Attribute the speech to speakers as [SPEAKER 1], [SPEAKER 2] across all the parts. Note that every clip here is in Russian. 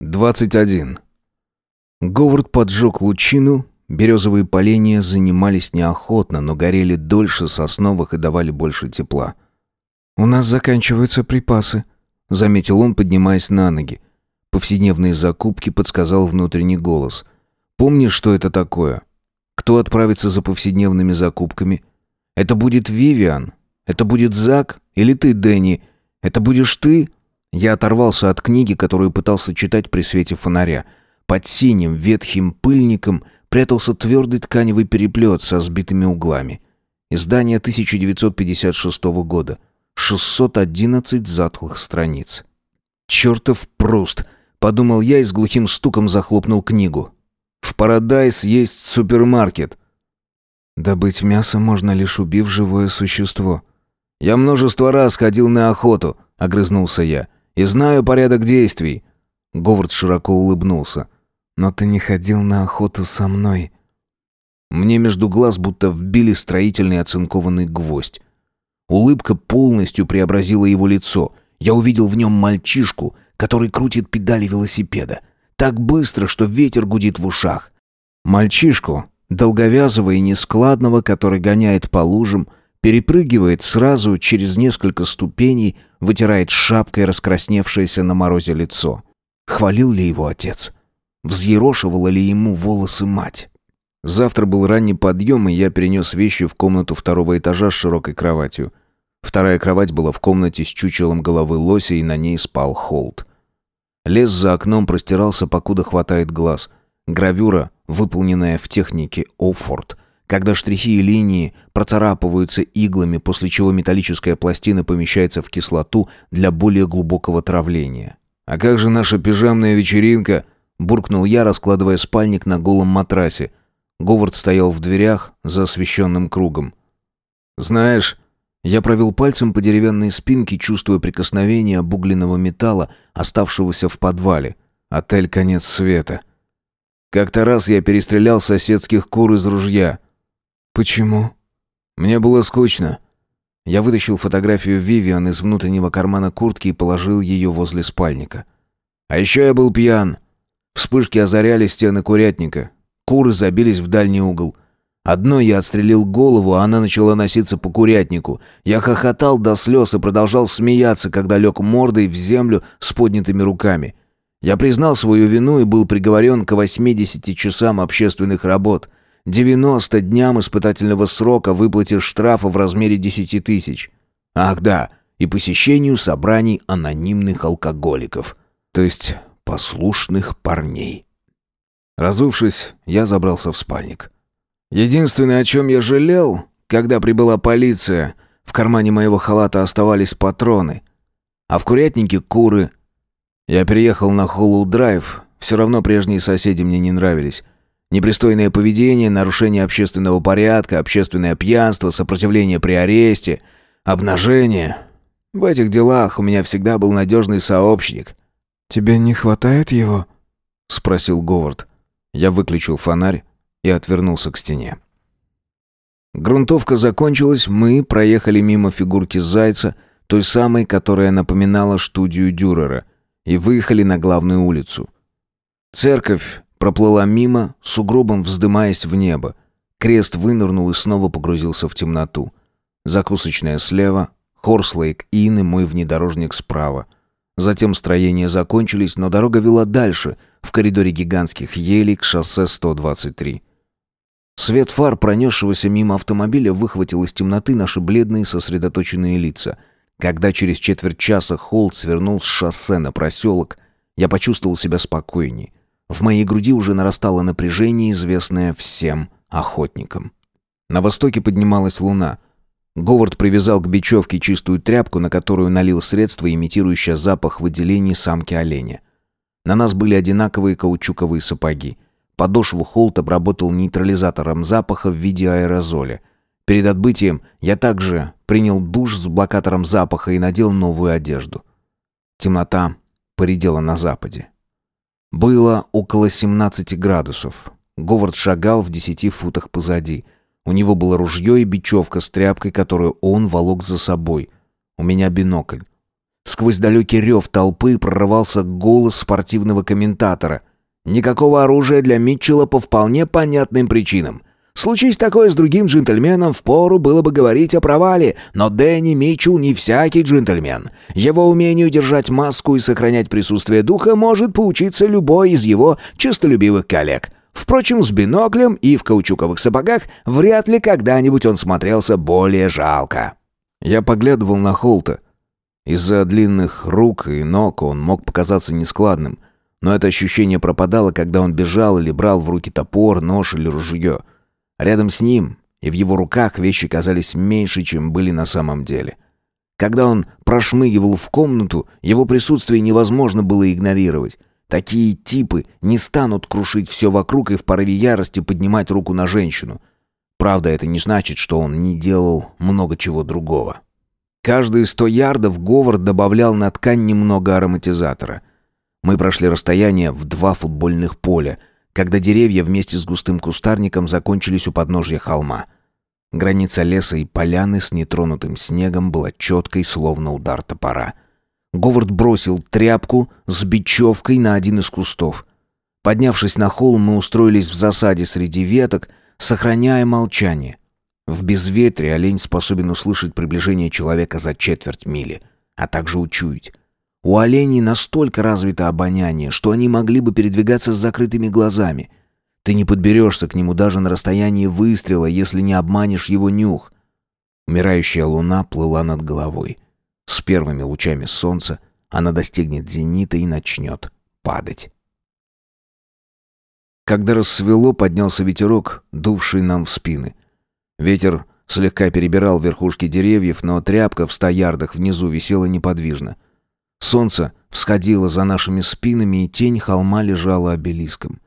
[SPEAKER 1] 21. Говард поджег лучину, березовые поленья занимались неохотно, но горели дольше сосновых и давали больше тепла. «У нас заканчиваются припасы», — заметил он, поднимаясь на ноги. Повседневные закупки подсказал внутренний голос. «Помнишь, что это такое? Кто отправится за повседневными закупками? Это будет Вивиан? Это будет Зак? Или ты, Дэнни? Это будешь ты?» Я оторвался от книги, которую пытался читать при свете фонаря. Под синим ветхим пыльником прятался твердый тканевый переплет со сбитыми углами. Издание 1956 года. 611 затлых страниц. «Чертов Пруст!» — подумал я и с глухим стуком захлопнул книгу. «В Парадайз есть супермаркет». Добыть мясо можно лишь убив живое существо. «Я множество раз ходил на охоту», — огрызнулся я и знаю порядок действий». Говард широко улыбнулся. «Но ты не ходил на охоту со мной». Мне между глаз будто вбили строительный оцинкованный гвоздь. Улыбка полностью преобразила его лицо. Я увидел в нем мальчишку, который крутит педали велосипеда. Так быстро, что ветер гудит в ушах. Мальчишку, долговязого и нескладного, который гоняет по лужам, перепрыгивает сразу через несколько ступеней, вытирает шапкой раскрасневшееся на морозе лицо. Хвалил ли его отец? Взъерошивала ли ему волосы мать? Завтра был ранний подъем, и я перенес вещи в комнату второго этажа с широкой кроватью. Вторая кровать была в комнате с чучелом головы лося, и на ней спал Холд. Лес за окном простирался, покуда хватает глаз. Гравюра, выполненная в технике Оффорд, когда штрихи и линии процарапываются иглами, после чего металлическая пластина помещается в кислоту для более глубокого травления. «А как же наша пижамная вечеринка?» – буркнул я, раскладывая спальник на голом матрасе. Говард стоял в дверях за освещенным кругом. «Знаешь...» Я провел пальцем по деревянной спинке, чувствуя прикосновение обугленного металла, оставшегося в подвале. Отель «Конец света». Как-то раз я перестрелял соседских кур из ружья – «Почему?» «Мне было скучно». Я вытащил фотографию Вивиан из внутреннего кармана куртки и положил ее возле спальника. А еще я был пьян. Вспышки озаряли стены курятника. Куры забились в дальний угол. Одной я отстрелил голову, а она начала носиться по курятнику. Я хохотал до слез и продолжал смеяться, когда лег мордой в землю с поднятыми руками. Я признал свою вину и был приговорен к 80 часам общественных работ — 90 дням испытательного срока выплате штрафа в размере 10 тысяч. Ах да, и посещению собраний анонимных алкоголиков, то есть послушных парней. Разувшись, я забрался в спальник. Единственное, о чем я жалел, когда прибыла полиция, в кармане моего халата оставались патроны, а в курятнике куры. Я переехал на Холлоу-драйв, все равно прежние соседи мне не нравились. Непристойное поведение, нарушение общественного порядка, общественное пьянство, сопротивление при аресте, обнажение. В этих делах у меня всегда был надежный сообщник.
[SPEAKER 2] «Тебе не хватает его?»
[SPEAKER 1] — спросил Говард. Я выключил фонарь и отвернулся к стене. Грунтовка закончилась, мы проехали мимо фигурки зайца, той самой, которая напоминала студию Дюрера, и выехали на главную улицу. Церковь проплыла мимо, сугробом вздымаясь в небо. Крест вынырнул и снова погрузился в темноту. Закусочная слева, Хорслейк Inn и мой внедорожник справа. Затем строения закончились, но дорога вела дальше, в коридоре гигантских елей к шоссе 123. Свет фар, пронесшегося мимо автомобиля, выхватил из темноты наши бледные сосредоточенные лица. Когда через четверть часа Холд свернул с шоссе на проселок, я почувствовал себя спокойней. В моей груди уже нарастало напряжение, известное всем охотникам. На востоке поднималась луна. Говард привязал к бечевке чистую тряпку, на которую налил средство, имитирующее запах выделений самки оленя. На нас были одинаковые каучуковые сапоги. Подошву Холт обработал нейтрализатором запаха в виде аэрозоля. Перед отбытием я также принял душ с блокатором запаха и надел новую одежду. Темнота поредела на западе. Было около 17 градусов. Говард шагал в десяти футах позади. У него было ружье и бечевка с тряпкой, которую он волок за собой. У меня бинокль. Сквозь далекий рев толпы прорывался голос спортивного комментатора. Никакого оружия для Митчелла по вполне понятным причинам. Случись такое с другим джентльменом, впору было бы говорить о провале, но Дэнни Митчелл не всякий джентльмен. Его умению держать маску и сохранять присутствие духа может поучиться любой из его честолюбивых коллег. Впрочем, с биноклем и в каучуковых сапогах вряд ли когда-нибудь он смотрелся более жалко. Я поглядывал на Холта. Из-за длинных рук и ног он мог показаться нескладным, но это ощущение пропадало, когда он бежал или брал в руки топор, нож или ружье. Рядом с ним и в его руках вещи казались меньше, чем были на самом деле. Когда он прошмыгивал в комнату, его присутствие невозможно было игнорировать. Такие типы не станут крушить все вокруг и в порыве ярости поднимать руку на женщину. Правда, это не значит, что он не делал много чего другого. Каждые сто ярдов Говард добавлял на ткань немного ароматизатора. Мы прошли расстояние в два футбольных поля — когда деревья вместе с густым кустарником закончились у подножья холма. Граница леса и поляны с нетронутым снегом была четкой, словно удар топора. Говард бросил тряпку с бечевкой на один из кустов. Поднявшись на холм, мы устроились в засаде среди веток, сохраняя молчание. В безветре олень способен услышать приближение человека за четверть мили, а также учуять. У оленей настолько развито обоняние, что они могли бы передвигаться с закрытыми глазами. Ты не подберешься к нему даже на расстоянии выстрела, если не обманешь его нюх. Умирающая луна плыла над головой. С первыми лучами солнца она достигнет зенита и начнет падать. Когда рассвело, поднялся ветерок, дувший нам в спины. Ветер слегка перебирал верхушки деревьев, но тряпка в ста ярдах внизу висела неподвижно — Солнце всходило за нашими спинами, и тень холма лежала обелиском.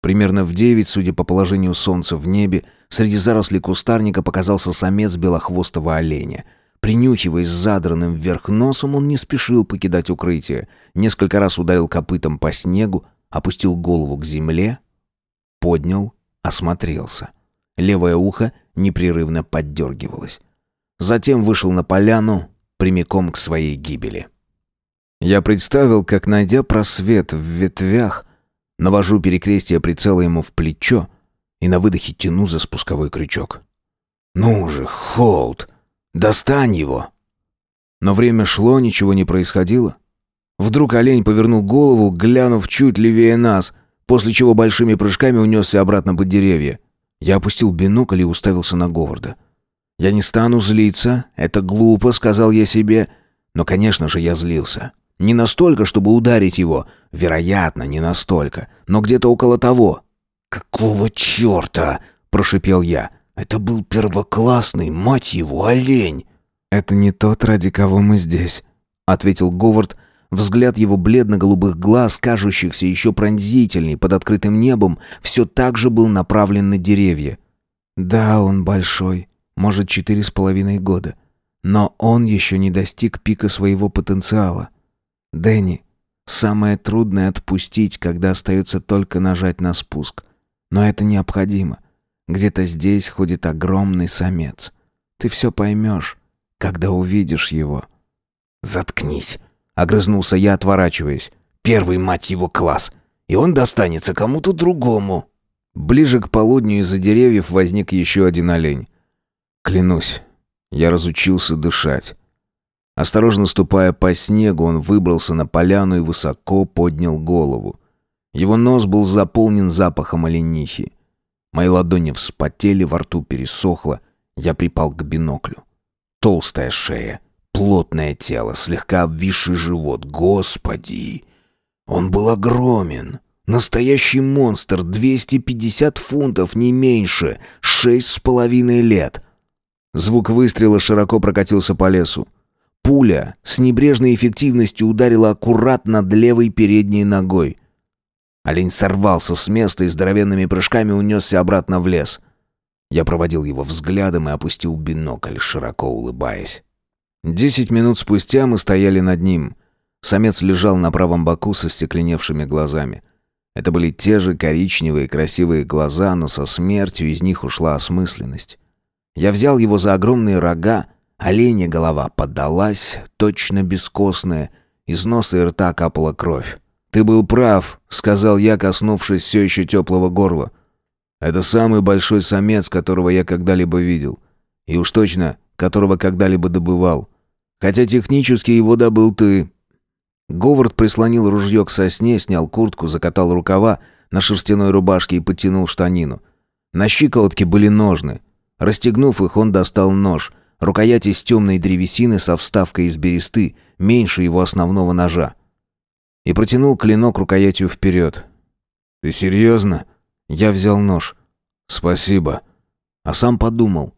[SPEAKER 1] Примерно в девять, судя по положению солнца в небе, среди зарослей кустарника показался самец белохвостого оленя. Принюхиваясь задранным вверх носом, он не спешил покидать укрытие. Несколько раз ударил копытом по снегу, опустил голову к земле, поднял, осмотрелся. Левое ухо непрерывно поддергивалось. Затем вышел на поляну прямиком к своей гибели. Я представил, как, найдя просвет в ветвях, навожу перекрестие прицела ему в плечо и на выдохе тяну за спусковой крючок. «Ну же, Холд, достань его!» Но время шло, ничего не происходило. Вдруг олень повернул голову, глянув чуть левее нас, после чего большими прыжками унесся обратно под деревья. Я опустил бинокль и уставился на Говарда. «Я не стану злиться, это глупо», — сказал я себе, но, конечно же, я злился. Не настолько, чтобы ударить его. Вероятно, не настолько. Но где-то около того. «Какого черта?» – прошипел я. «Это был первоклассный, мать его, олень!»
[SPEAKER 2] «Это не тот, ради кого мы здесь», — ответил Говард. Взгляд его бледно-голубых глаз, кажущихся еще пронзительней под открытым небом, все так же был направлен на деревья. «Да, он большой, может, четыре с половиной года, но он еще не достиг пика своего потенциала. Дэнни, самое трудное отпустить, когда остается только нажать на спуск. Но это необходимо. Где-то здесь ходит огромный самец. Ты все поймешь, когда увидишь его.
[SPEAKER 1] «Заткнись!» — огрызнулся я, отворачиваясь. «Первый, мать его, класс! И он достанется кому-то другому!» Ближе к полудню из-за деревьев возник еще один олень. Клянусь, я разучился дышать. Осторожно ступая по снегу, он выбрался на поляну и высоко поднял голову. Его нос был заполнен запахом оленихи. Мои ладони вспотели, во рту пересохло. Я припал к биноклю. Толстая шея, плотное тело, слегка обвисший живот. Господи! Он был огромен. Настоящий монстр, 250 фунтов, не меньше, шесть с половиной лет. Звук выстрела широко прокатился по лесу. Пуля с небрежной эффективностью ударила аккуратно над левой передней ногой. Олень сорвался с места и здоровенными прыжками унесся обратно в лес. Я проводил его взглядом и опустил бинокль, широко улыбаясь. Десять минут спустя мы стояли над ним. Самец лежал на правом боку со стекленевшими глазами. Это были те же коричневые красивые глаза, но со смертью из них ушла осмысленность. Я взял его за огромные рога, Оленя голова поддалась, точно бескостная, из носа и рта капала кровь. «Ты был прав», — сказал я, коснувшись все еще теплого горла. «Это самый большой самец, которого я когда-либо видел. И уж точно, которого когда-либо добывал. Хотя технически его добыл ты». Говард прислонил ружье к сосне, снял куртку, закатал рукава на шерстяной рубашке и подтянул штанину. На щиколотке были ножны. Расстегнув их, он достал нож, рукоять из темной древесины со вставкой из бересты, меньше его основного ножа и протянул клинок рукоятью вперед. «Ты серьезно?» Я взял нож. «Спасибо». А сам подумал,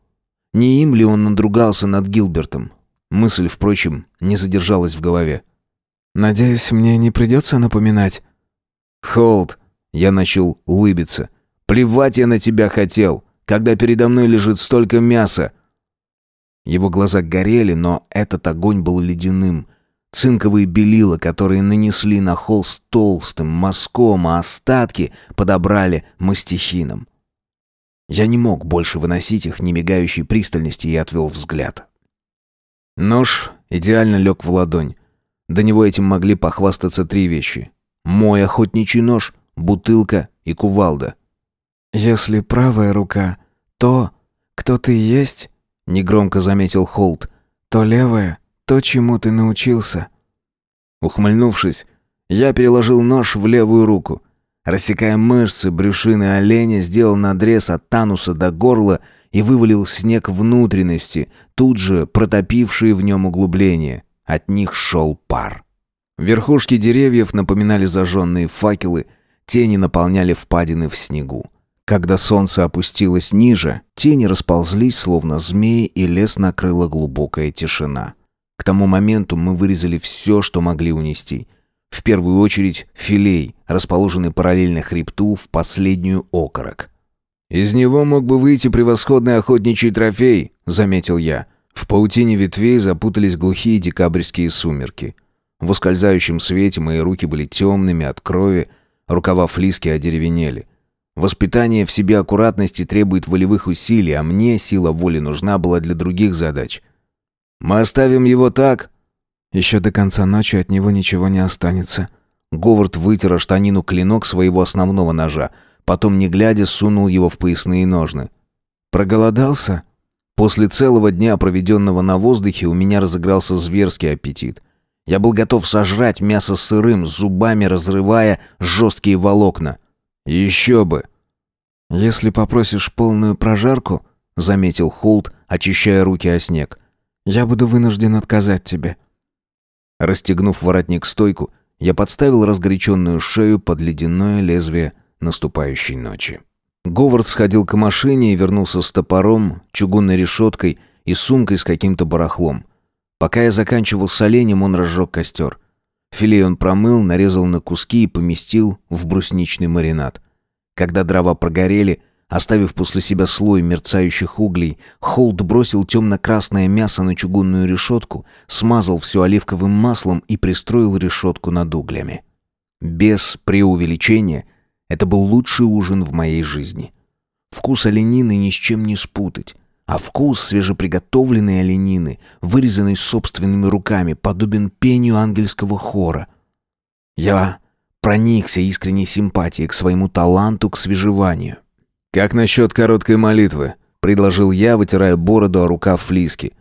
[SPEAKER 1] не им ли он надругался над Гилбертом. Мысль, впрочем, не задержалась в голове.
[SPEAKER 2] «Надеюсь, мне не придется напоминать?»
[SPEAKER 1] «Холд», — я начал улыбиться. «Плевать я на тебя хотел, когда передо мной лежит столько мяса». Его глаза горели, но этот огонь был ледяным — Цинковые белила, которые нанесли на холст толстым мазком, а остатки подобрали мастихином. Я не мог больше выносить их немигающей пристальности и отвел взгляд. Нож идеально лег в ладонь. До него этим могли похвастаться три вещи. Мой охотничий нож, бутылка и кувалда.
[SPEAKER 2] «Если правая рука, то, кто ты есть», — негромко заметил Холт, — «то левая то, чему ты научился».
[SPEAKER 1] Ухмыльнувшись, я переложил нож в левую руку. Рассекая мышцы брюшины оленя, сделал надрез от тануса до горла и вывалил снег внутренности, тут же протопившие в нем углубления. От них шел пар. Верхушки деревьев напоминали зажженные факелы, тени наполняли впадины в снегу. Когда солнце опустилось ниже, тени расползлись, словно змеи, и лес накрыла глубокая тишина. К тому моменту мы вырезали все, что могли унести. В первую очередь филей, расположенный параллельно хребту, в последнюю окорок. «Из него мог бы выйти превосходный охотничий трофей», — заметил я. В паутине ветвей запутались глухие декабрьские сумерки. В ускользающем свете мои руки были темными от крови, рукава флиски одеревенели. Воспитание в себе аккуратности требует волевых усилий, а мне сила воли нужна была для других задач. «Мы оставим его так?»
[SPEAKER 2] «Еще до конца ночи от него ничего не останется».
[SPEAKER 1] Говард вытер штанину клинок своего основного ножа, потом, не глядя, сунул его в поясные ножны.
[SPEAKER 2] «Проголодался?»
[SPEAKER 1] После целого дня, проведенного на воздухе, у меня разыгрался зверский аппетит. Я был готов сожрать мясо сырым, зубами разрывая жесткие волокна. Еще бы!
[SPEAKER 2] «Если попросишь полную прожарку», — заметил Холт, очищая руки о снег, я буду вынужден отказать тебе».
[SPEAKER 1] Расстегнув воротник-стойку, я подставил разгоряченную шею под ледяное лезвие наступающей ночи. Говард сходил к машине и вернулся с топором, чугунной решеткой и сумкой с каким-то барахлом. Пока я заканчивал с оленем, он разжег костер. Филей он промыл, нарезал на куски и поместил в брусничный маринад. Когда дрова прогорели, Оставив после себя слой мерцающих углей, Холд бросил темно-красное мясо на чугунную решетку, смазал все оливковым маслом и пристроил решетку над углями. Без преувеличения, это был лучший ужин в моей жизни. Вкус оленины ни с чем не спутать, а вкус свежеприготовленной оленины, вырезанной собственными руками, подобен пению ангельского хора. Я проникся искренней симпатией к своему таланту к свежеванию. «Как насчет короткой молитвы?» — предложил я, вытирая бороду о рукав флиски.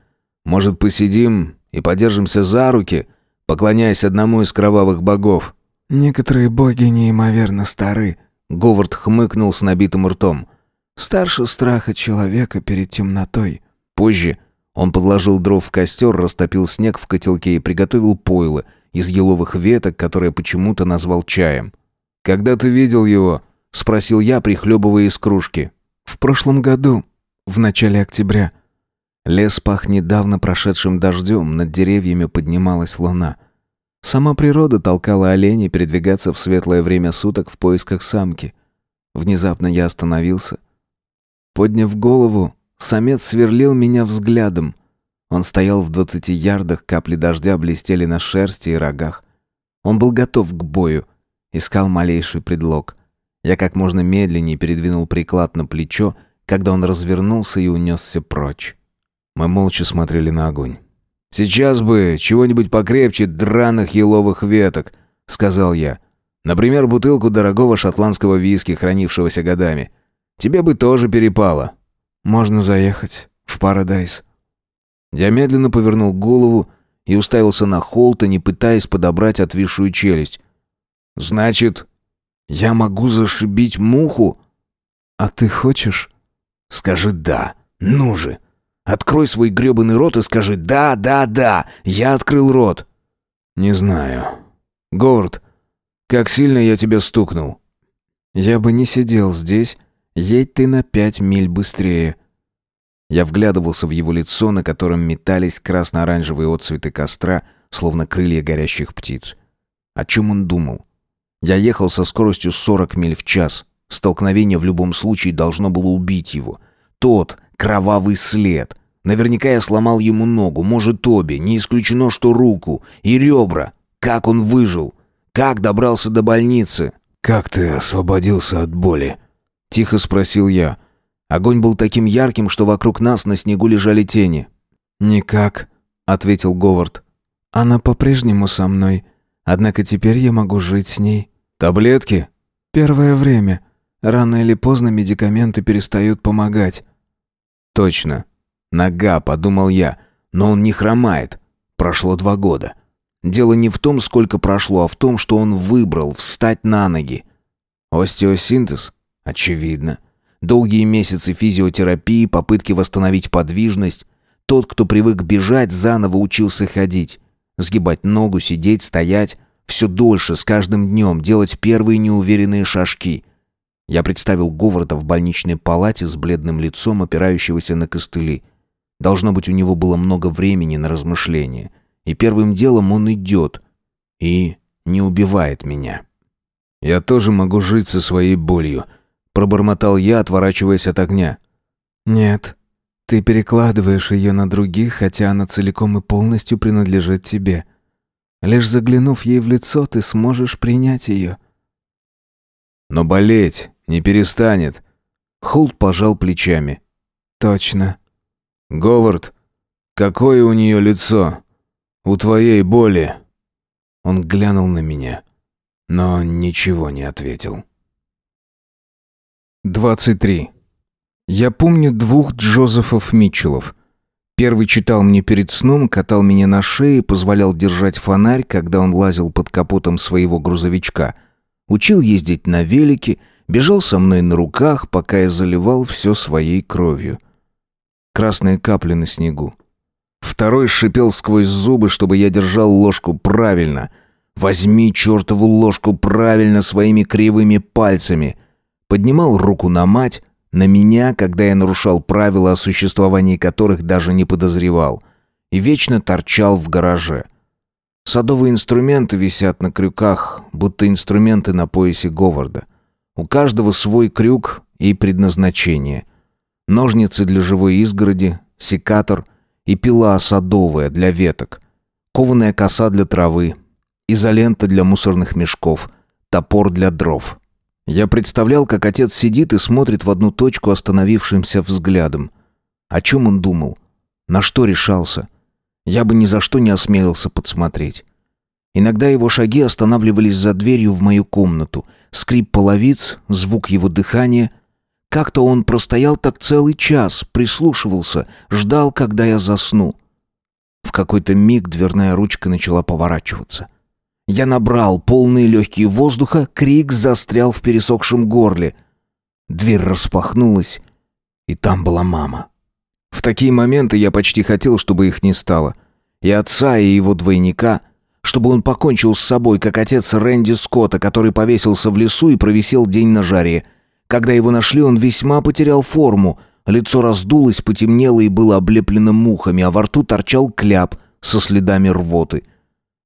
[SPEAKER 1] «Может, посидим и подержимся за руки, поклоняясь одному из кровавых богов?»
[SPEAKER 2] «Некоторые боги неимоверно стары», —
[SPEAKER 1] Говард хмыкнул с набитым ртом.
[SPEAKER 2] «Старше страха человека перед темнотой».
[SPEAKER 1] Позже он подложил дров в костер, растопил снег в котелке и приготовил пойло из еловых веток, которое почему-то назвал чаем. «Когда ты видел его?» — спросил я, прихлебывая из кружки.
[SPEAKER 2] «В прошлом году, в начале октября».
[SPEAKER 1] Лес пах недавно прошедшим дождем, над деревьями поднималась луна. Сама природа толкала оленя передвигаться в светлое время суток в поисках самки. Внезапно я остановился. Подняв голову, самец сверлил меня взглядом. Он стоял в двадцати ярдах, капли дождя блестели на шерсти и рогах. Он был готов к бою, искал малейший предлог. Я как можно медленнее передвинул приклад на плечо, когда он развернулся и унесся прочь. Мы молча смотрели на огонь. «Сейчас бы чего-нибудь покрепче драных еловых веток», — сказал я. «Например, бутылку дорогого шотландского виски, хранившегося годами. Тебе бы тоже перепало».
[SPEAKER 2] «Можно заехать в Парадайз».
[SPEAKER 1] Я медленно повернул голову и уставился на Холта, пытаясь подобрать отвисшую челюсть. «Значит, я могу зашибить муху?»
[SPEAKER 2] «А ты хочешь?»
[SPEAKER 1] «Скажи «да». Ну же!» Открой свой грёбаный рот и скажи «Да, да, да, я открыл рот». Не знаю. Говард, как сильно я тебя стукнул.
[SPEAKER 2] Я бы не сидел здесь, едь ты на пять миль быстрее.
[SPEAKER 1] Я вглядывался в его лицо, на котором метались красно-оранжевые отцветы костра, словно крылья горящих птиц. О чем он думал? Я ехал со скоростью 40 миль в час. Столкновение в любом случае должно было убить его. Тот кровавый след, Наверняка я сломал ему ногу, может, обе, не исключено, что руку и ребра. Как он выжил? Как добрался до больницы?
[SPEAKER 2] Как ты освободился от боли?
[SPEAKER 1] Тихо спросил я. Огонь был таким ярким, что вокруг нас на снегу лежали тени.
[SPEAKER 2] Никак, ответил Говард. Она по-прежнему со мной, однако теперь я могу жить с ней.
[SPEAKER 1] Таблетки?
[SPEAKER 2] Первое время. Рано или поздно медикаменты перестают помогать.
[SPEAKER 1] Точно. Нога, подумал я, но он не хромает. Прошло два года. Дело не в том, сколько прошло, а в том, что он выбрал встать на ноги. Остеосинтез? Очевидно. Долгие месяцы физиотерапии, попытки восстановить подвижность. Тот, кто привык бежать, заново учился ходить. Сгибать ногу, сидеть, стоять. Все дольше, с каждым днем, делать первые неуверенные шажки. Я представил Говарда в больничной палате с бледным лицом, опирающегося на костыли. Должно быть, у него было много времени на размышления. И первым делом он идет. И не убивает меня. «Я тоже могу жить со своей болью», — пробормотал я, отворачиваясь от огня.
[SPEAKER 2] «Нет, ты перекладываешь ее на других, хотя она целиком и полностью принадлежит тебе. Лишь заглянув ей в лицо, ты сможешь принять ее».
[SPEAKER 1] «Но болеть не перестанет». Холт пожал плечами.
[SPEAKER 2] «Точно.
[SPEAKER 1] «Говард, какое у нее лицо? У твоей боли?» Он глянул на меня, но ничего не ответил. 23. Я помню двух Джозефов Митчеллов. Первый читал мне перед сном, катал меня на шее, позволял держать фонарь, когда он лазил под капотом своего грузовичка. Учил ездить на велике, бежал со мной на руках, пока я заливал все своей кровью красные капли на снегу. Второй шипел сквозь зубы, чтобы я держал ложку правильно. «Возьми чертову ложку правильно своими кривыми пальцами!» Поднимал руку на мать, на меня, когда я нарушал правила, о существовании которых даже не подозревал. И вечно торчал в гараже. Садовые инструменты висят на крюках, будто инструменты на поясе Говарда. У каждого свой крюк и предназначение ножницы для живой изгороди, секатор и пила садовая для веток, кованая коса для травы, изолента для мусорных мешков, топор для дров. Я представлял, как отец сидит и смотрит в одну точку остановившимся взглядом. О чем он думал? На что решался? Я бы ни за что не осмелился подсмотреть. Иногда его шаги останавливались за дверью в мою комнату. Скрип половиц, звук его дыхания, как-то он простоял так целый час, прислушивался, ждал, когда я засну. В какой-то миг дверная ручка начала поворачиваться. Я набрал полные легкие воздуха, крик застрял в пересохшем горле. Дверь распахнулась, и там была мама. В такие моменты я почти хотел, чтобы их не стало. И отца, и его двойника, чтобы он покончил с собой, как отец Рэнди Скотта, который повесился в лесу и провисел день на жаре — когда его нашли, он весьма потерял форму. Лицо раздулось, потемнело и было облеплено мухами, а во рту торчал кляп со следами рвоты.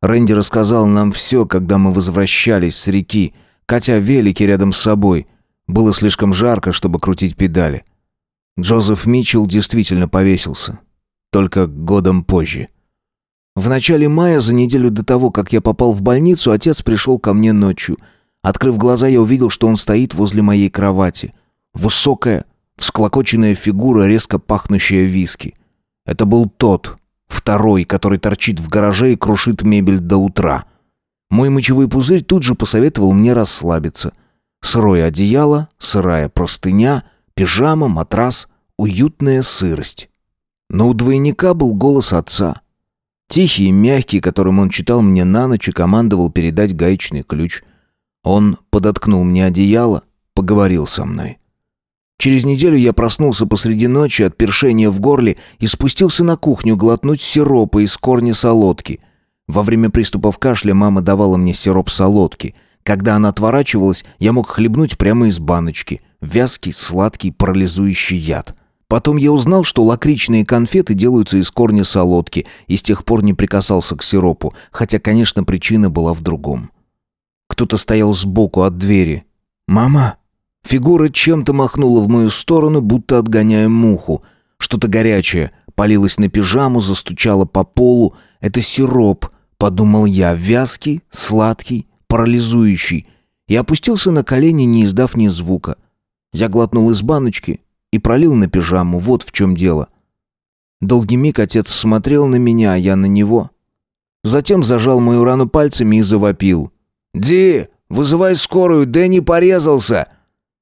[SPEAKER 1] Рэнди рассказал нам все, когда мы возвращались с реки, катя велики рядом с собой. Было слишком жарко, чтобы крутить педали. Джозеф Митчелл действительно повесился. Только годом позже. В начале мая, за неделю до того, как я попал в больницу, отец пришел ко мне ночью – Открыв глаза, я увидел, что он стоит возле моей кровати. Высокая, всклокоченная фигура, резко пахнущая виски. Это был тот, второй, который торчит в гараже и крушит мебель до утра. Мой мочевой пузырь тут же посоветовал мне расслабиться. Сырое одеяло, сырая простыня, пижама, матрас, уютная сырость. Но у двойника был голос отца. Тихий и мягкий, которым он читал мне на ночь и командовал передать гаечный ключ. Он подоткнул мне одеяло, поговорил со мной. Через неделю я проснулся посреди ночи от першения в горле и спустился на кухню глотнуть сиропа из корня солодки. Во время приступов кашля мама давала мне сироп солодки. Когда она отворачивалась, я мог хлебнуть прямо из баночки. Вязкий, сладкий, парализующий яд. Потом я узнал, что лакричные конфеты делаются из корня солодки, и с тех пор не прикасался к сиропу, хотя, конечно, причина была в другом. Кто-то стоял сбоку от двери. «Мама!» Фигура чем-то махнула в мою сторону, будто отгоняя муху. Что-то горячее полилось на пижаму, застучало по полу. Это сироп, подумал я, вязкий, сладкий, парализующий. И опустился на колени, не издав ни звука. Я глотнул из баночки и пролил на пижаму. Вот в чем дело. Долгий миг отец смотрел на меня, а я на него. Затем зажал мою рану пальцами и завопил. «Ди, вызывай скорую, Дэнни порезался!»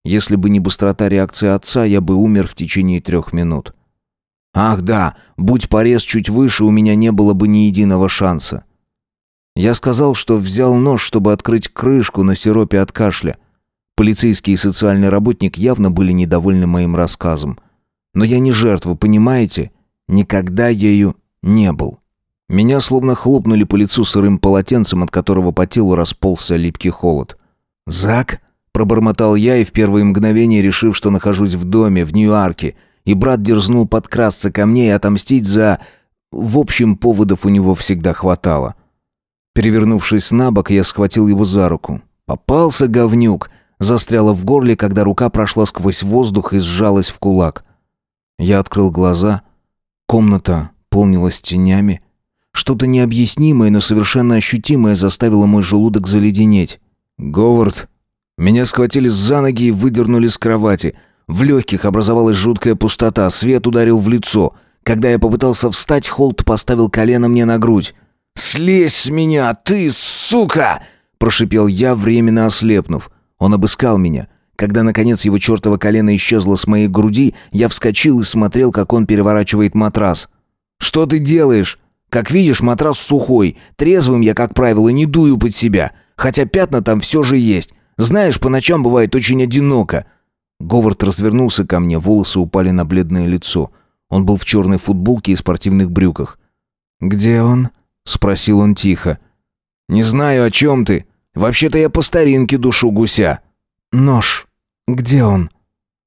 [SPEAKER 1] Если бы не быстрота реакции отца, я бы умер в течение трех минут. Ах да, будь порез чуть выше, у меня не было бы ни единого шанса. Я сказал, что взял нож, чтобы открыть крышку на сиропе от кашля. Полицейский и социальный работник явно были недовольны моим рассказом. Но я не жертва, понимаете? Никогда ею не был. Меня словно хлопнули по лицу сырым полотенцем, от которого по телу расползся липкий холод. «Зак?» Пробормотал я и в первые мгновения, решив, что нахожусь в доме, в Нью-Арке, и брат дерзнул подкрасться ко мне и отомстить за... В общем, поводов у него всегда хватало. Перевернувшись на бок, я схватил его за руку. «Попался, говнюк!» Застряла в горле, когда рука прошла сквозь воздух и сжалась в кулак. Я открыл глаза. Комната полнилась тенями. Что-то необъяснимое, но совершенно ощутимое заставило мой желудок заледенеть. «Говард!» Меня схватили за ноги и выдернули с кровати. В легких образовалась жуткая пустота, свет ударил в лицо. Когда я попытался встать, Холт поставил колено мне на грудь. «Слезь с меня, ты, сука!» Прошипел я, временно ослепнув. Он обыскал меня. Когда, наконец, его чертово колено исчезло с моей груди, я вскочил и смотрел, как он переворачивает матрас. «Что ты делаешь?» «Как видишь, матрас сухой. Трезвым я, как правило, не дую под себя. Хотя пятна там все же есть. Знаешь, по ночам бывает очень одиноко». Говард развернулся ко мне, волосы упали на бледное лицо. Он был в черной футболке и спортивных брюках. «Где он?» — спросил он тихо. «Не знаю, о чем ты. Вообще-то я по старинке душу гуся». «Нож. Где он?»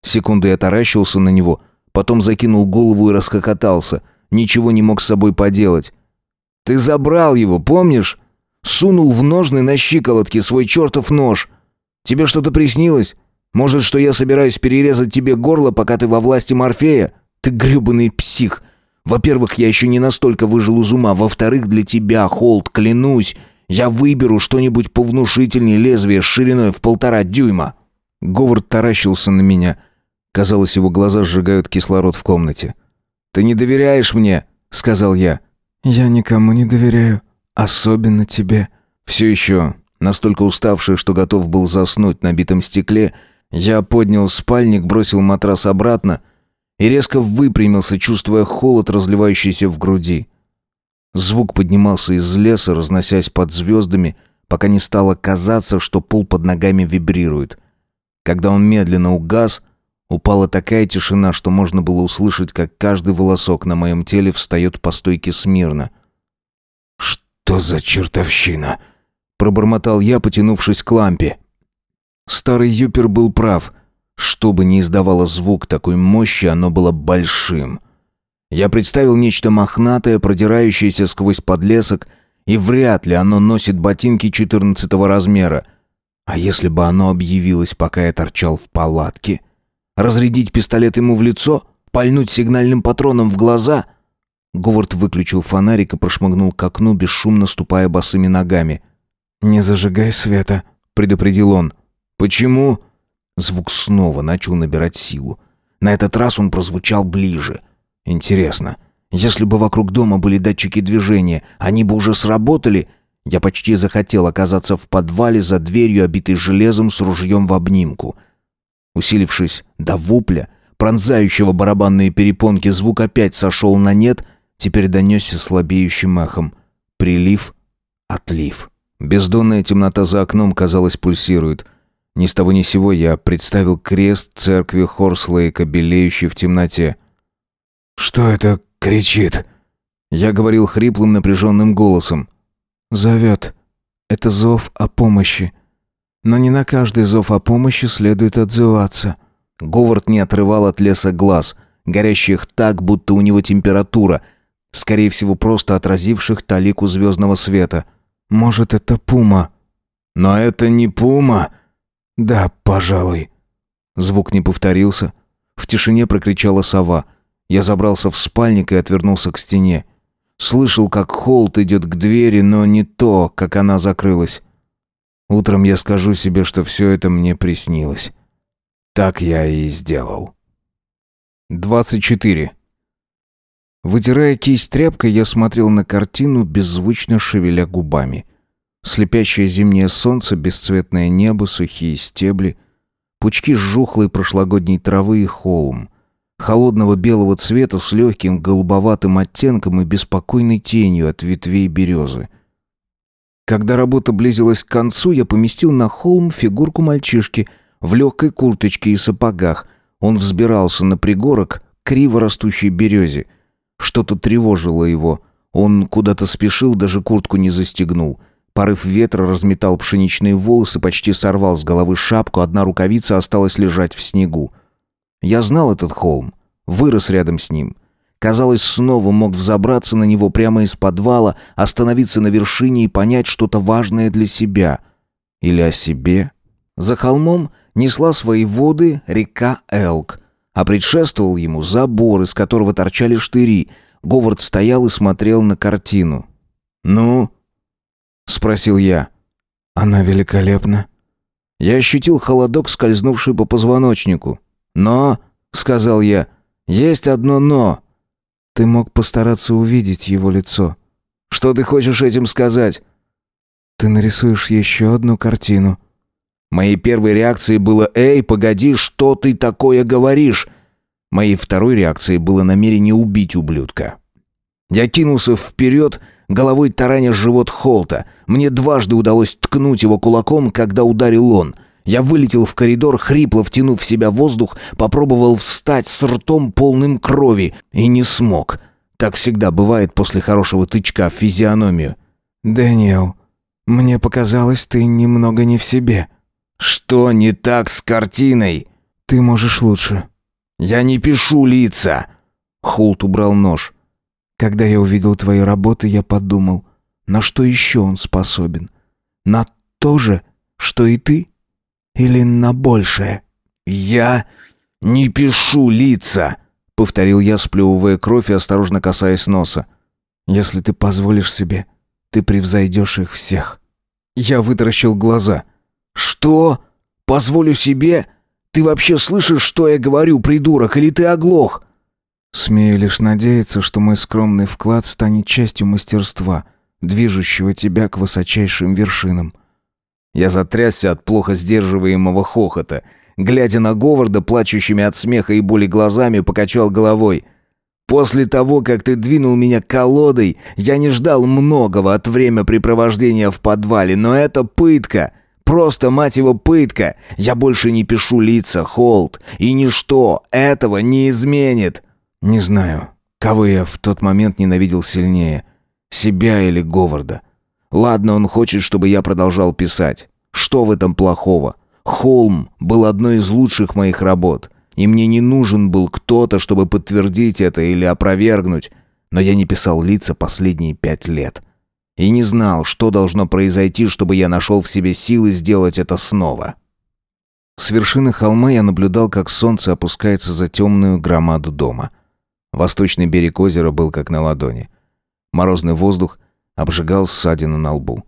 [SPEAKER 1] Секунду я таращился на него, потом закинул голову и расхохотался. Ничего не мог с собой поделать. «Ты забрал его, помнишь? Сунул в ножны на щиколотке свой чертов нож. Тебе что-то приснилось? Может, что я собираюсь перерезать тебе горло, пока ты во власти Морфея? Ты грёбаный псих. Во-первых, я еще не настолько выжил из ума. Во-вторых, для тебя, Холд, клянусь, я выберу что-нибудь повнушительнее лезвия шириной в полтора дюйма». Говард таращился на меня. Казалось, его глаза сжигают кислород в комнате. «Ты не доверяешь мне?» — сказал я. «Я никому не доверяю. Особенно тебе». «Все еще Настолько уставший, что готов был заснуть на битом стекле, я поднял спальник, бросил матрас обратно и резко выпрямился, чувствуя холод, разливающийся в груди. Звук поднимался из леса, разносясь под звездами, пока не стало казаться, что пол под ногами вибрирует. Когда он медленно угас, упала такая тишина, что можно было услышать, как каждый волосок на моем теле встает по стойке смирно. «Что за чертовщина?» Пробормотал я, потянувшись к лампе. Старый Юпер был прав. Что бы ни издавало звук такой мощи, оно было большим. Я представил нечто мохнатое, продирающееся сквозь подлесок, и вряд ли оно носит ботинки четырнадцатого размера. А если бы оно объявилось, пока я торчал в палатке? Разрядить пистолет ему в лицо? Пальнуть сигнальным патроном в глаза? Говард выключил фонарик и прошмыгнул к окну, бесшумно ступая босыми ногами — «Не зажигай света», — предупредил он. «Почему?» Звук снова начал набирать силу. На этот раз он прозвучал ближе. «Интересно, Если бы вокруг дома были датчики движения, они бы уже сработали. Я почти захотел оказаться в подвале за дверью, обитой железом с ружьем в обнимку. Усилившись до вупля, пронзающего барабанные перепонки, звук опять сошел на нет, теперь донесся слабеющим эхом. Прилив, отлив. Бездонная темнота за окном, казалось, пульсирует. Ни с того ни сего я представил крест церкви Хорслейка, белеющий в темноте.
[SPEAKER 2] «Что это кричит?»
[SPEAKER 1] Я говорил хриплым напряженным голосом.
[SPEAKER 2] «Зовет. Это зов о помощи. Но не на каждый зов о помощи следует отзываться».
[SPEAKER 1] Говард не отрывал от леса глаз, горящих так, будто у него температура, скорее всего, просто отразивших талику звездного света.
[SPEAKER 2] «Может, это пума?»
[SPEAKER 1] «Но это не пума!»
[SPEAKER 2] «Да, пожалуй».
[SPEAKER 1] Звук не повторился. В тишине прокричала сова. Я забрался в спальник и отвернулся к стене. Слышал, как Холт идет к двери, но не то, как она закрылась. Утром я скажу себе, что все это мне приснилось. Так я и сделал. 24. Вытирая кисть тряпкой, я смотрел на картину, беззвучно шевеля губами. Слепящее зимнее солнце, бесцветное небо, сухие стебли, пучки жухлой прошлогодней травы и холм. Холодного белого цвета с легким голубоватым оттенком и беспокойной тенью от ветвей березы. Когда работа близилась к концу, я поместил на холм фигурку мальчишки в легкой курточке и сапогах. Он взбирался на пригорок криво растущей березе. Что-то тревожило его. Он куда-то спешил, даже куртку не застегнул — Порыв ветра разметал пшеничные волосы, почти сорвал с головы шапку, одна рукавица осталась лежать в снегу. Я знал этот холм, вырос рядом с ним. Казалось, снова мог взобраться на него прямо из подвала, остановиться на вершине и понять что-то важное для себя. Или о себе. За холмом несла свои воды река Элк, а предшествовал ему забор, из которого торчали штыри. Говард стоял и смотрел на картину. «Ну?» — спросил я.
[SPEAKER 2] «Она великолепна».
[SPEAKER 1] Я ощутил холодок, скользнувший по позвоночнику. «Но», — сказал я, — «есть одно «но».
[SPEAKER 2] Ты мог постараться увидеть его лицо.
[SPEAKER 1] Что ты хочешь этим сказать?
[SPEAKER 2] Ты нарисуешь еще одну картину.
[SPEAKER 1] Моей первой реакцией было «Эй, погоди, что ты такое говоришь?» Моей второй реакцией было намерение убить ублюдка. Я кинулся вперед, головой тараня живот Холта. Мне дважды удалось ткнуть его кулаком, когда ударил он. Я вылетел в коридор, хрипло втянув в себя воздух, попробовал встать с ртом полным крови и не смог. Так всегда бывает после хорошего тычка в физиономию.
[SPEAKER 2] «Дэниел, мне показалось, ты немного не в себе».
[SPEAKER 1] «Что не так с картиной?»
[SPEAKER 2] «Ты можешь лучше».
[SPEAKER 1] «Я не пишу лица». Холт убрал нож.
[SPEAKER 2] Когда я увидел твои работы, я подумал, на что еще он способен? На то же, что и ты? Или на большее?
[SPEAKER 1] Я не пишу лица, повторил я, сплевывая кровь и осторожно касаясь носа.
[SPEAKER 2] Если ты позволишь себе, ты превзойдешь их всех.
[SPEAKER 1] Я вытаращил глаза. Что? Позволю себе? Ты вообще слышишь, что я говорю, придурок, или ты оглох?
[SPEAKER 2] Смею лишь надеяться, что мой скромный вклад станет частью мастерства, движущего тебя к высочайшим вершинам.
[SPEAKER 1] Я затрясся от плохо сдерживаемого хохота. Глядя на Говарда, плачущими от смеха и боли глазами, покачал головой. «После того, как ты двинул меня колодой, я не ждал многого от времяпрепровождения в подвале, но это пытка!» Просто, мать его, пытка. Я больше не пишу лица, Холд, и ничто этого не изменит. Не знаю, кого я в тот момент ненавидел сильнее, себя или Говарда. Ладно, он хочет, чтобы я продолжал писать. Что в этом плохого? Холм был одной из лучших моих работ, и мне не нужен был кто-то, чтобы подтвердить это или опровергнуть, но я не писал лица последние пять лет. И не знал, что должно произойти, чтобы я нашел в себе силы сделать это снова. С вершины холма я наблюдал, как солнце опускается за темную громаду дома — Восточный берег озера был как на ладони. Морозный воздух обжигал ссадину на лбу.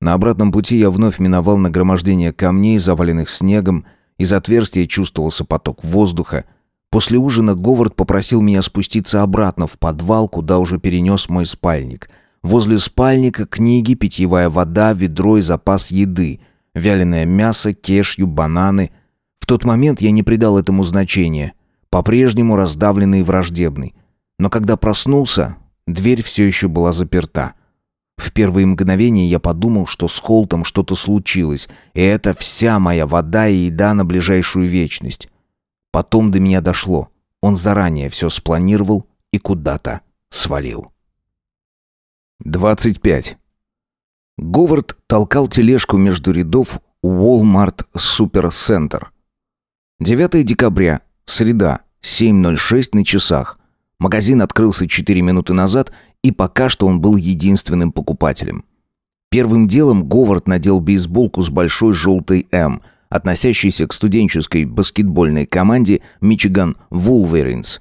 [SPEAKER 1] На обратном пути я вновь миновал нагромождение камней, заваленных снегом, из отверстия чувствовался поток воздуха. После ужина Говард попросил меня спуститься обратно в подвал, куда уже перенес мой спальник. Возле спальника книги, питьевая вода, ведро и запас еды, вяленое мясо, кешью, бананы. В тот момент я не придал этому значения, по-прежнему раздавленный и враждебный. Но когда проснулся, дверь все еще была заперта. В первые мгновения я подумал, что с Холтом что-то случилось, и это вся моя вода и еда на ближайшую вечность. Потом до меня дошло. Он заранее все спланировал и куда-то свалил. 25. Говард толкал тележку между рядов Walmart Supercenter. 9 декабря, среда, 7.06 на часах. Магазин открылся 4 минуты назад, и пока что он был единственным покупателем. Первым делом Говард надел бейсболку с большой желтой «М», относящейся к студенческой баскетбольной команде «Мичиган Wolverines».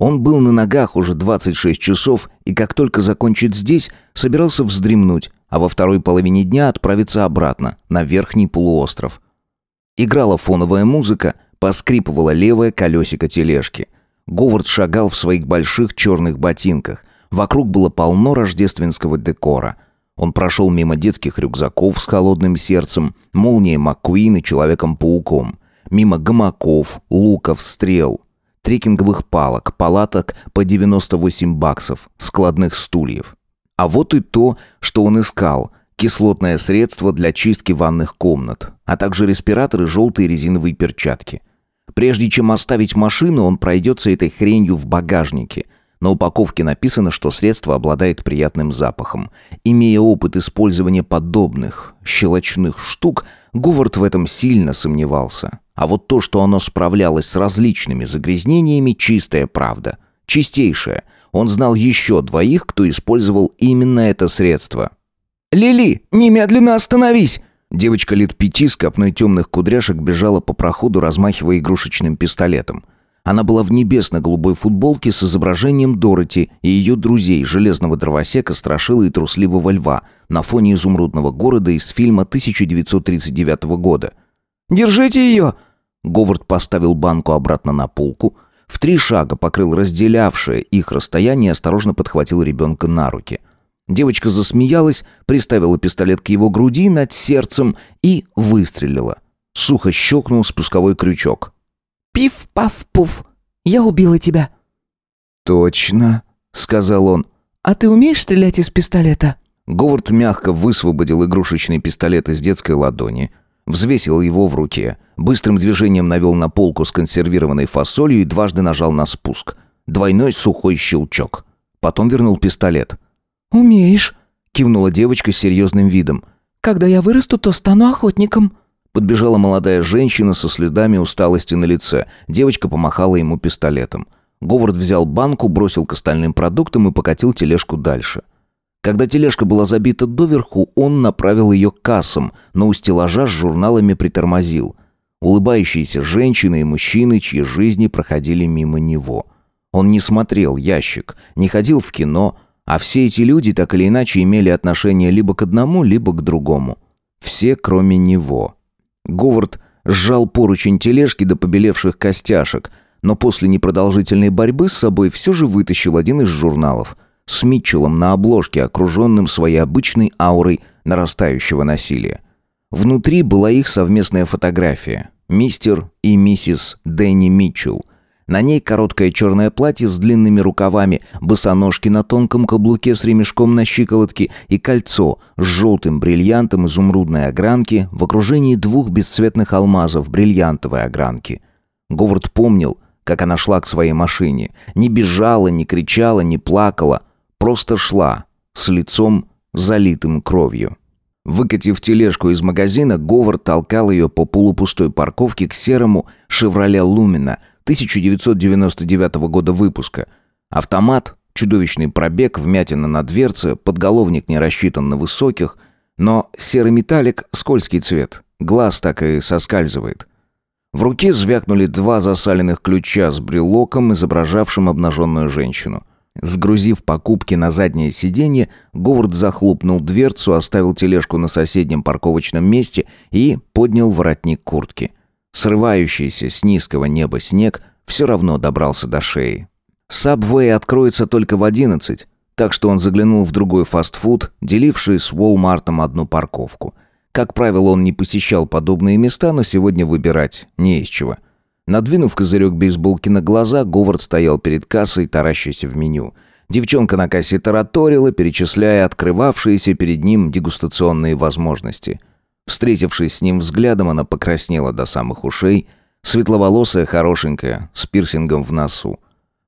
[SPEAKER 1] Он был на ногах уже 26 часов и как только закончит здесь, собирался вздремнуть, а во второй половине дня отправиться обратно, на верхний полуостров. Играла фоновая музыка, поскрипывало левое колесико тележки – Говард шагал в своих больших черных ботинках. Вокруг было полно рождественского декора. Он прошел мимо детских рюкзаков с холодным сердцем, молнией Маккуин и Человеком-пауком. Мимо гамаков, луков, стрел, трекинговых палок, палаток по 98 баксов, складных стульев. А вот и то, что он искал – кислотное средство для чистки ванных комнат, а также респираторы, желтые резиновые перчатки – Прежде чем оставить машину, он пройдется этой хренью в багажнике. На упаковке написано, что средство обладает приятным запахом. Имея опыт использования подобных щелочных штук, Говард в этом сильно сомневался. А вот то, что оно справлялось с различными загрязнениями, чистая правда. Чистейшая. Он знал еще двоих, кто использовал именно это средство.
[SPEAKER 2] «Лили, немедленно остановись!»
[SPEAKER 1] Девочка лет пяти с копной темных кудряшек бежала по проходу, размахивая игрушечным пистолетом. Она была в небесно-голубой футболке с изображением Дороти и ее друзей, железного дровосека, страшила и трусливого льва, на фоне изумрудного города из фильма 1939 года.
[SPEAKER 2] «Держите ее!»
[SPEAKER 1] Говард поставил банку обратно на полку, в три шага покрыл разделявшее их расстояние и осторожно подхватил ребенка на руки – Девочка засмеялась, приставила пистолет к его груди над сердцем и выстрелила. Сухо щелкнул спусковой крючок.
[SPEAKER 2] «Пиф-паф-пуф! Я убила тебя!»
[SPEAKER 1] «Точно!» — сказал он.
[SPEAKER 2] «А ты умеешь стрелять из пистолета?»
[SPEAKER 1] Говард мягко высвободил игрушечный пистолет из детской ладони, взвесил его в руке, быстрым движением навел на полку с консервированной фасолью и дважды нажал на спуск. Двойной сухой щелчок. Потом вернул пистолет.
[SPEAKER 2] «Умеешь», —
[SPEAKER 1] кивнула девочка с серьезным видом.
[SPEAKER 2] «Когда я вырасту, то стану охотником».
[SPEAKER 1] Подбежала молодая женщина со следами усталости на лице. Девочка помахала ему пистолетом. Говард взял банку, бросил к остальным продуктам и покатил тележку дальше. Когда тележка была забита доверху, он направил ее к кассам, но у стеллажа с журналами притормозил. Улыбающиеся женщины и мужчины, чьи жизни проходили мимо него. Он не смотрел ящик, не ходил в кино, а все эти люди так или иначе имели отношение либо к одному, либо к другому. Все, кроме него. Говард сжал поручень тележки до побелевших костяшек, но после непродолжительной борьбы с собой все же вытащил один из журналов с Митчеллом на обложке, окруженным своей обычной аурой нарастающего насилия. Внутри была их совместная фотография. Мистер и миссис Дэнни Митчелл, на ней короткое черное платье с длинными рукавами, босоножки на тонком каблуке с ремешком на щиколотке и кольцо с желтым бриллиантом изумрудной огранки в окружении двух бесцветных алмазов бриллиантовой огранки. Говард помнил, как она шла к своей машине. Не бежала, не кричала, не плакала. Просто шла, с лицом залитым кровью. Выкатив тележку из магазина, Говард толкал ее по полупустой парковке к серому «Шевроле Лумина», 1999 года выпуска. Автомат, чудовищный пробег, вмятина на дверце, подголовник не рассчитан на высоких, но серый металлик — скользкий цвет. Глаз так и соскальзывает. В руке звякнули два засаленных ключа с брелоком, изображавшим обнаженную женщину. Сгрузив покупки на заднее сиденье, Говард захлопнул дверцу, оставил тележку на соседнем парковочном месте и поднял воротник куртки. Срывающийся с низкого неба снег все равно добрался до шеи. Сабвей откроется только в одиннадцать, так что он заглянул в другой фастфуд, деливший с Уолмартом одну парковку. Как правило, он не посещал подобные места, но сегодня выбирать не из чего. Надвинув козырек бейсболки на глаза, Говард стоял перед кассой, таращась в меню. Девчонка на кассе тараторила, перечисляя открывавшиеся перед ним дегустационные возможности. Встретившись с ним взглядом, она покраснела до самых ушей, светловолосая, хорошенькая, с пирсингом в носу.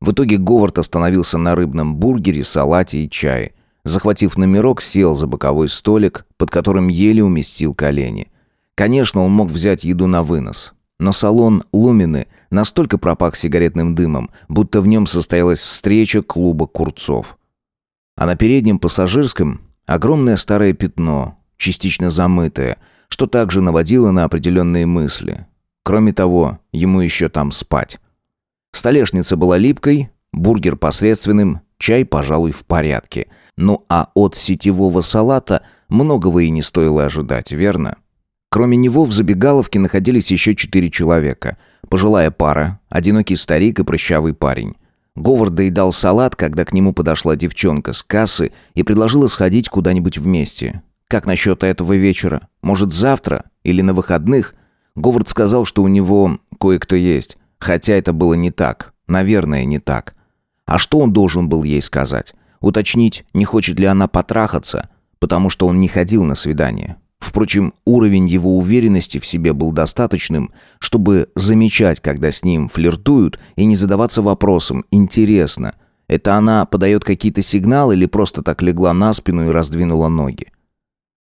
[SPEAKER 1] В итоге Говард остановился на рыбном бургере, салате и чае. Захватив номерок, сел за боковой столик, под которым еле уместил колени. Конечно, он мог взять еду на вынос. Но салон «Лумины» настолько пропах сигаретным дымом, будто в нем состоялась встреча клуба курцов. А на переднем пассажирском огромное старое пятно, частично замытое, что также наводило на определенные мысли. Кроме того, ему еще там спать. Столешница была липкой, бургер посредственным, чай, пожалуй, в порядке. Ну а от сетевого салата многого и не стоило ожидать, верно? Кроме него в забегаловке находились еще четыре человека. Пожилая пара, одинокий старик и прыщавый парень. Говард доедал салат, когда к нему подошла девчонка с кассы и предложила сходить куда-нибудь вместе. Как насчет этого вечера? Может, завтра? Или на выходных? Говард сказал, что у него кое-кто есть. Хотя это было не так. Наверное, не так. А что он должен был ей сказать? Уточнить, не хочет ли она потрахаться? Потому что он не ходил на свидание. Впрочем, уровень его уверенности в себе был достаточным, чтобы замечать, когда с ним флиртуют, и не задаваться вопросом «интересно». Это она подает какие-то сигналы или просто так легла на спину и раздвинула ноги?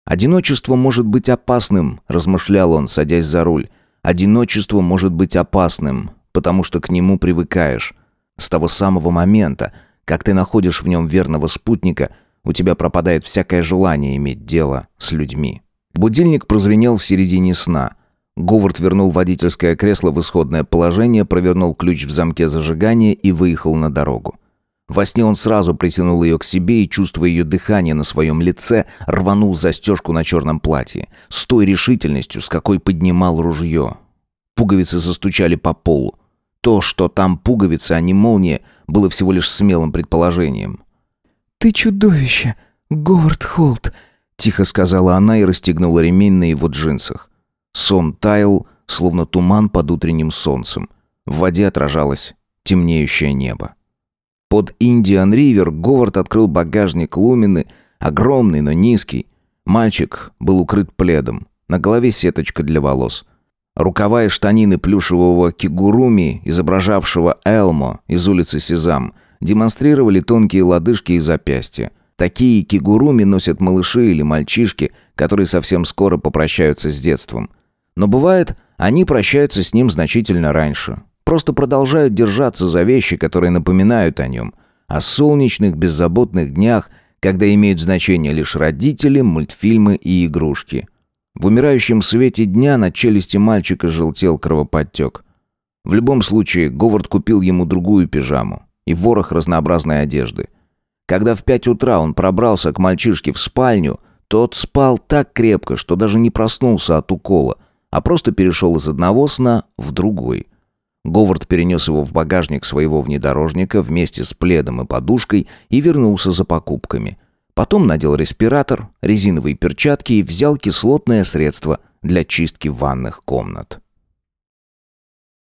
[SPEAKER 1] «Одиночество может быть опасным», – размышлял он, садясь за руль. «Одиночество может быть опасным, потому что к нему привыкаешь. С того самого момента, как ты находишь в нем верного спутника, у тебя пропадает всякое желание иметь дело с людьми». Будильник прозвенел в середине сна. Говард вернул водительское кресло в исходное положение, провернул ключ в замке зажигания и выехал на дорогу. Во сне он сразу притянул ее к себе и, чувствуя ее дыхание на своем лице, рванул застежку на черном платье, с той решительностью, с какой поднимал ружье. Пуговицы застучали по полу. То, что там пуговицы, а не молния, было всего лишь смелым предположением.
[SPEAKER 2] «Ты чудовище, Говард Холт!»
[SPEAKER 1] Тихо сказала она и расстегнула ремень на его джинсах. Сон таял, словно туман под утренним солнцем. В воде отражалось темнеющее небо. Под Индиан-Ривер Говард открыл багажник Лумины, огромный, но низкий. Мальчик был укрыт пледом. На голове сеточка для волос. Рукава и штанины плюшевого кигуруми, изображавшего Элмо из улицы Сезам, демонстрировали тонкие лодыжки и запястья. Такие кигуруми носят малыши или мальчишки, которые совсем скоро попрощаются с детством. Но бывает, они прощаются с ним значительно раньше. Просто продолжают держаться за вещи, которые напоминают о нем. О солнечных, беззаботных днях, когда имеют значение лишь родители, мультфильмы и игрушки. В умирающем свете дня на челюсти мальчика желтел кровоподтек. В любом случае, Говард купил ему другую пижаму и ворох разнообразной одежды – когда в пять утра он пробрался к мальчишке в спальню, тот спал так крепко, что даже не проснулся от укола, а просто перешел из одного сна в другой. Говард перенес его в багажник своего внедорожника вместе с пледом и подушкой и вернулся за покупками. Потом надел респиратор, резиновые перчатки и взял кислотное средство для чистки ванных комнат.